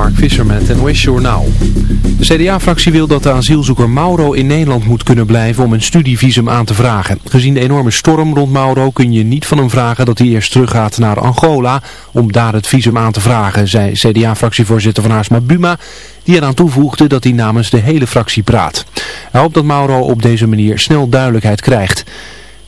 Mark Visser met het NOS. De CDA-fractie wil dat de asielzoeker Mauro in Nederland moet kunnen blijven om een studievisum aan te vragen. Gezien de enorme storm rond Mauro kun je niet van hem vragen dat hij eerst teruggaat naar Angola om daar het visum aan te vragen, zei CDA-fractievoorzitter van Haarsma Buma, die eraan toevoegde dat hij namens de hele fractie praat. Hij hoopt dat Mauro op deze manier snel duidelijkheid krijgt.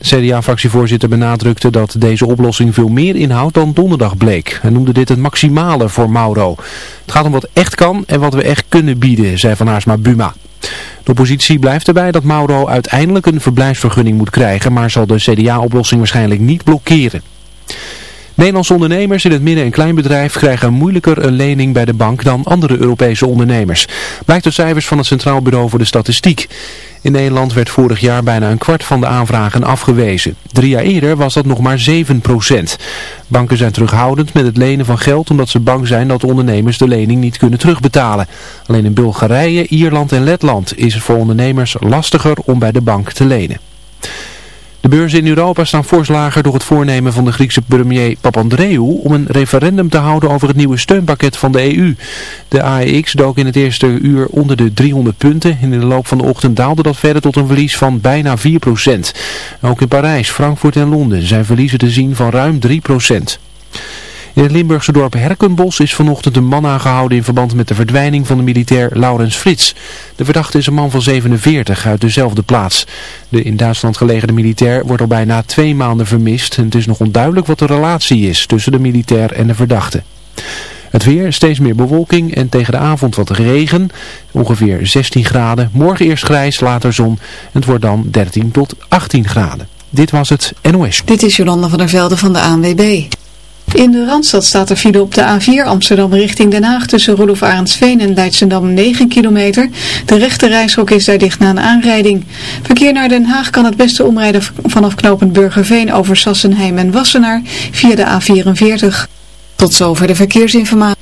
CDA-fractievoorzitter benadrukte dat deze oplossing veel meer inhoudt dan donderdag bleek. Hij noemde dit het maximale voor Mauro. Het gaat om wat echt kan en wat we echt kunnen bieden, zei Van Aarsma Buma. De oppositie blijft erbij dat Mauro uiteindelijk een verblijfsvergunning moet krijgen, maar zal de CDA-oplossing waarschijnlijk niet blokkeren. Nederlandse ondernemers in het midden- en kleinbedrijf krijgen moeilijker een lening bij de bank dan andere Europese ondernemers. Blijkt uit cijfers van het Centraal Bureau voor de Statistiek. In Nederland werd vorig jaar bijna een kwart van de aanvragen afgewezen. Drie jaar eerder was dat nog maar 7 procent. Banken zijn terughoudend met het lenen van geld omdat ze bang zijn dat ondernemers de lening niet kunnen terugbetalen. Alleen in Bulgarije, Ierland en Letland is het voor ondernemers lastiger om bij de bank te lenen. De beurzen in Europa staan fors lager door het voornemen van de Griekse premier Papandreou om een referendum te houden over het nieuwe steunpakket van de EU. De AEX dook in het eerste uur onder de 300 punten. In de loop van de ochtend daalde dat verder tot een verlies van bijna 4% Ook in Parijs, Frankfurt en Londen zijn verliezen te zien van ruim 3 in het Limburgse dorp Herkenbos is vanochtend een man aangehouden in verband met de verdwijning van de militair Laurens Frits. De verdachte is een man van 47 uit dezelfde plaats. De in Duitsland gelegerde militair wordt al bijna twee maanden vermist en het is nog onduidelijk wat de relatie is tussen de militair en de verdachte. Het weer, steeds meer bewolking en tegen de avond wat regen. Ongeveer 16 graden. Morgen eerst grijs, later zon. Het wordt dan 13 tot 18 graden. Dit was het NOS. Dit is Jolanda van der Velde van de ANWB. In de Randstad staat er file op de A4 Amsterdam richting Den Haag tussen Rudolf Arendsveen en Leidsendam 9 kilometer. De rechte reishok is daar dicht na een aanrijding. Verkeer naar Den Haag kan het beste omrijden vanaf knooppunt Burgerveen over Sassenheim en Wassenaar via de A44. Tot zover de verkeersinformatie.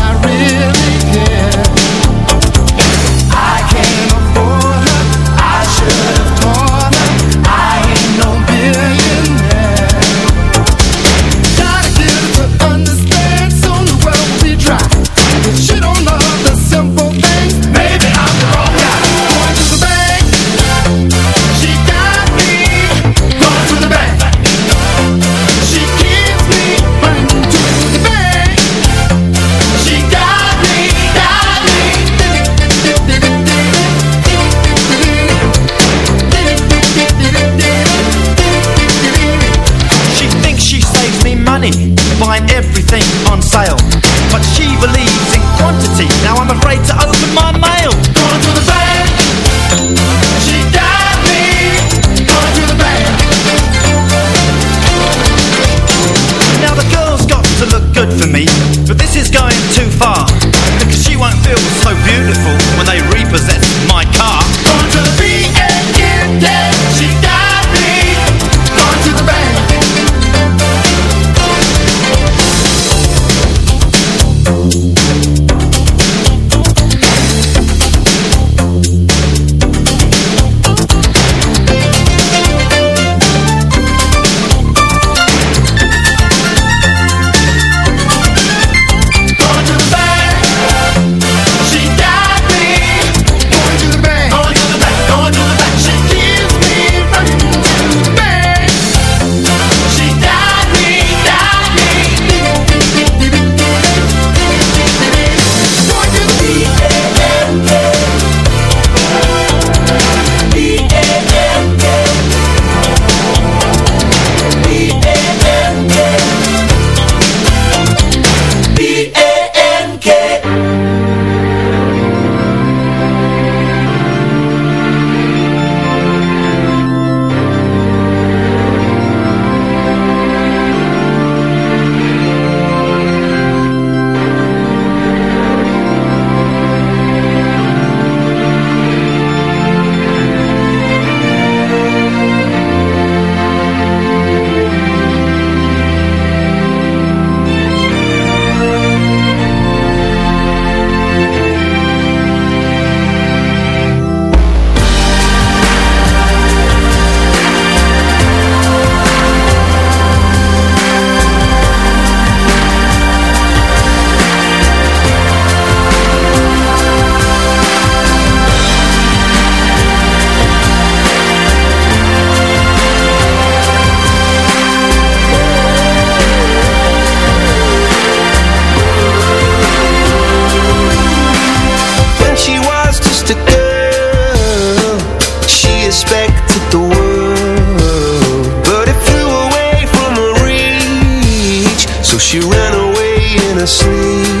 she ran away in her sleep.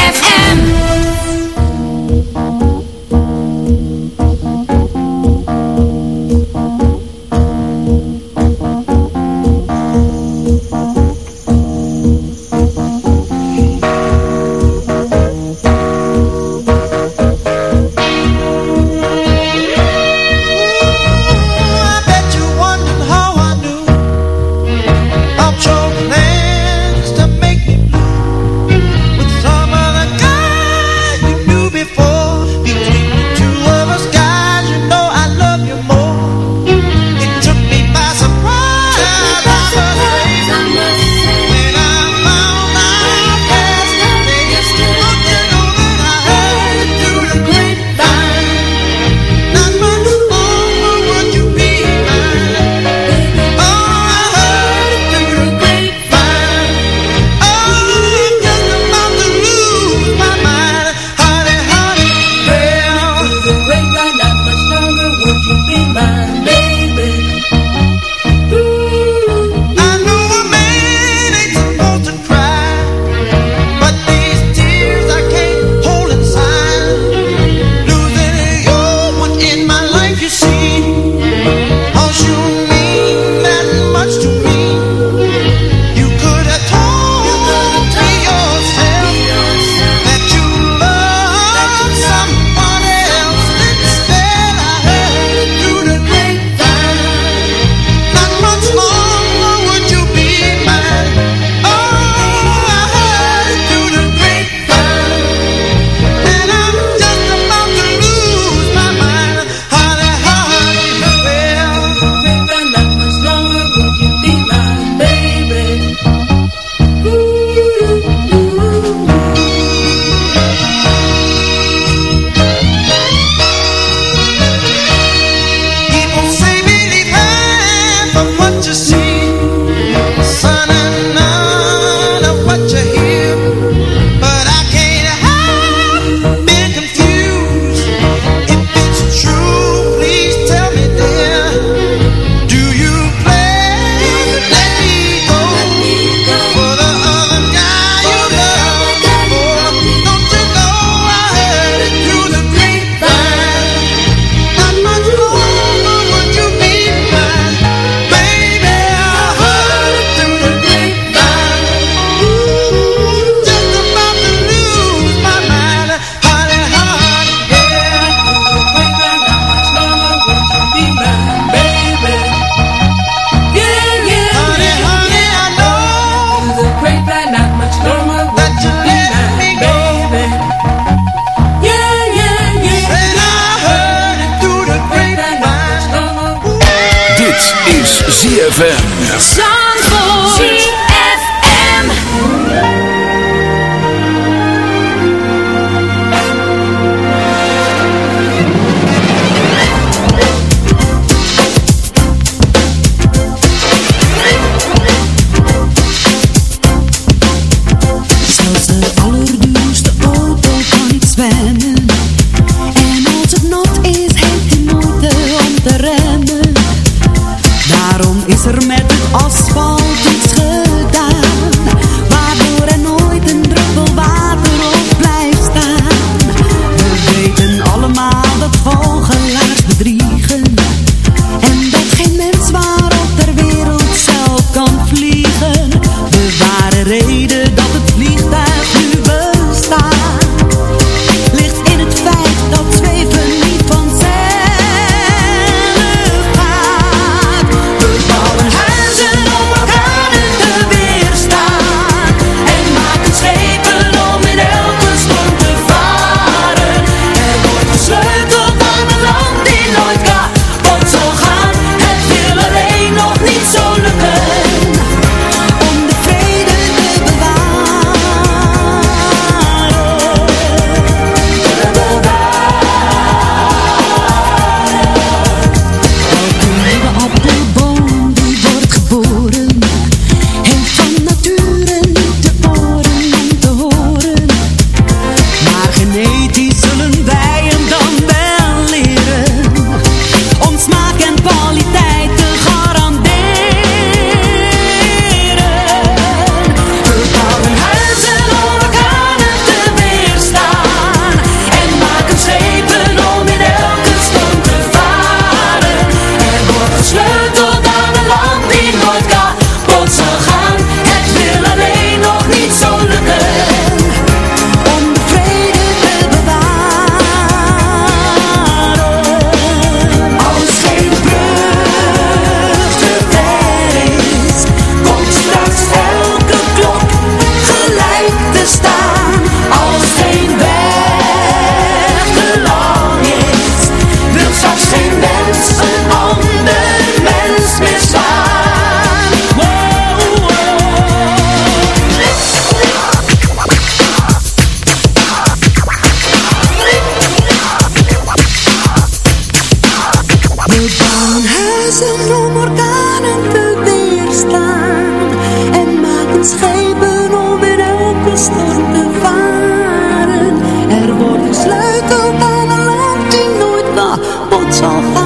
就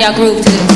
y'all groove to.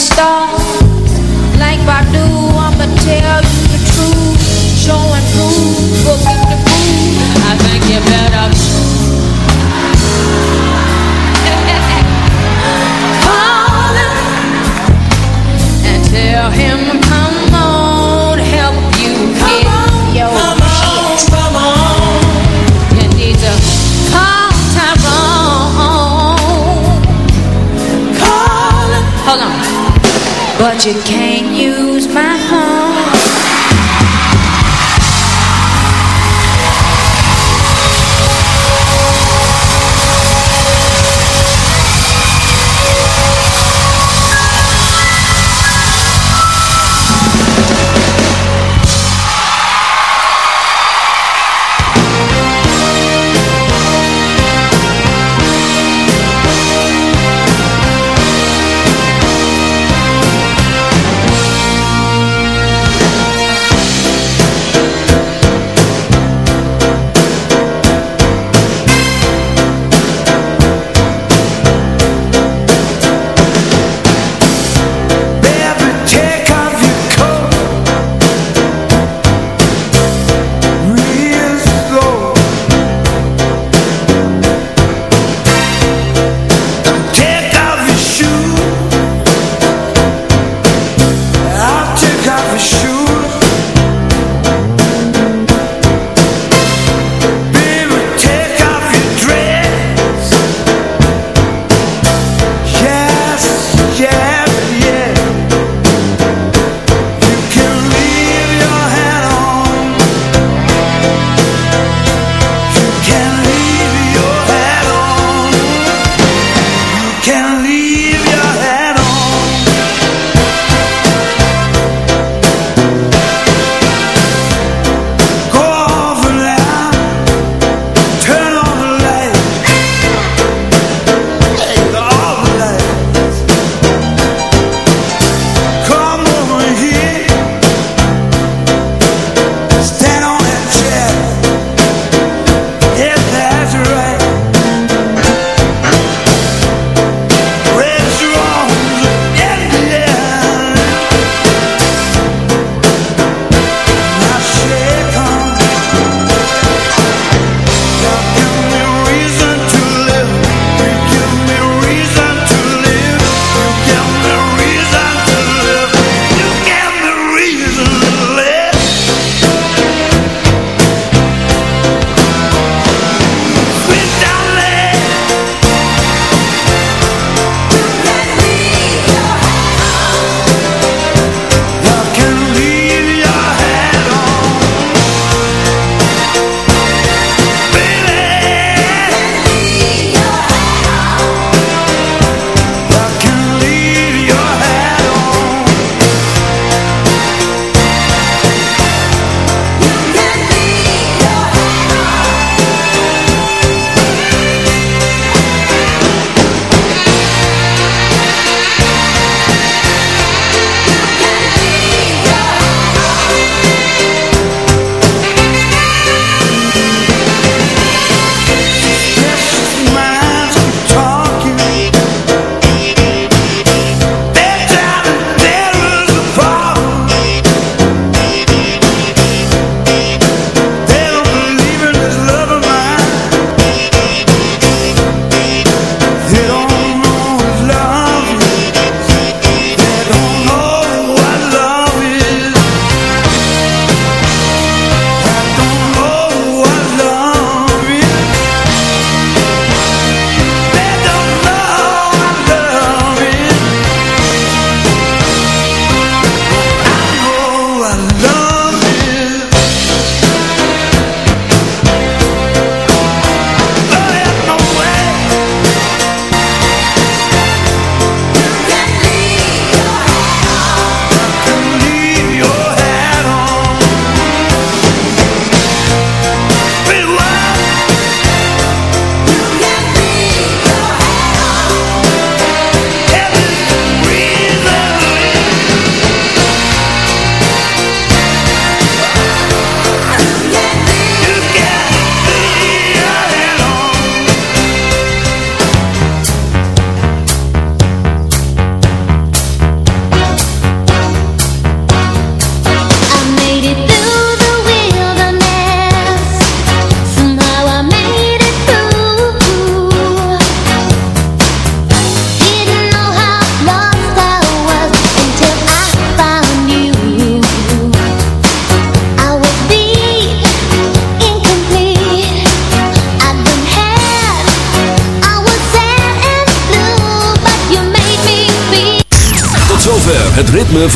star magic came.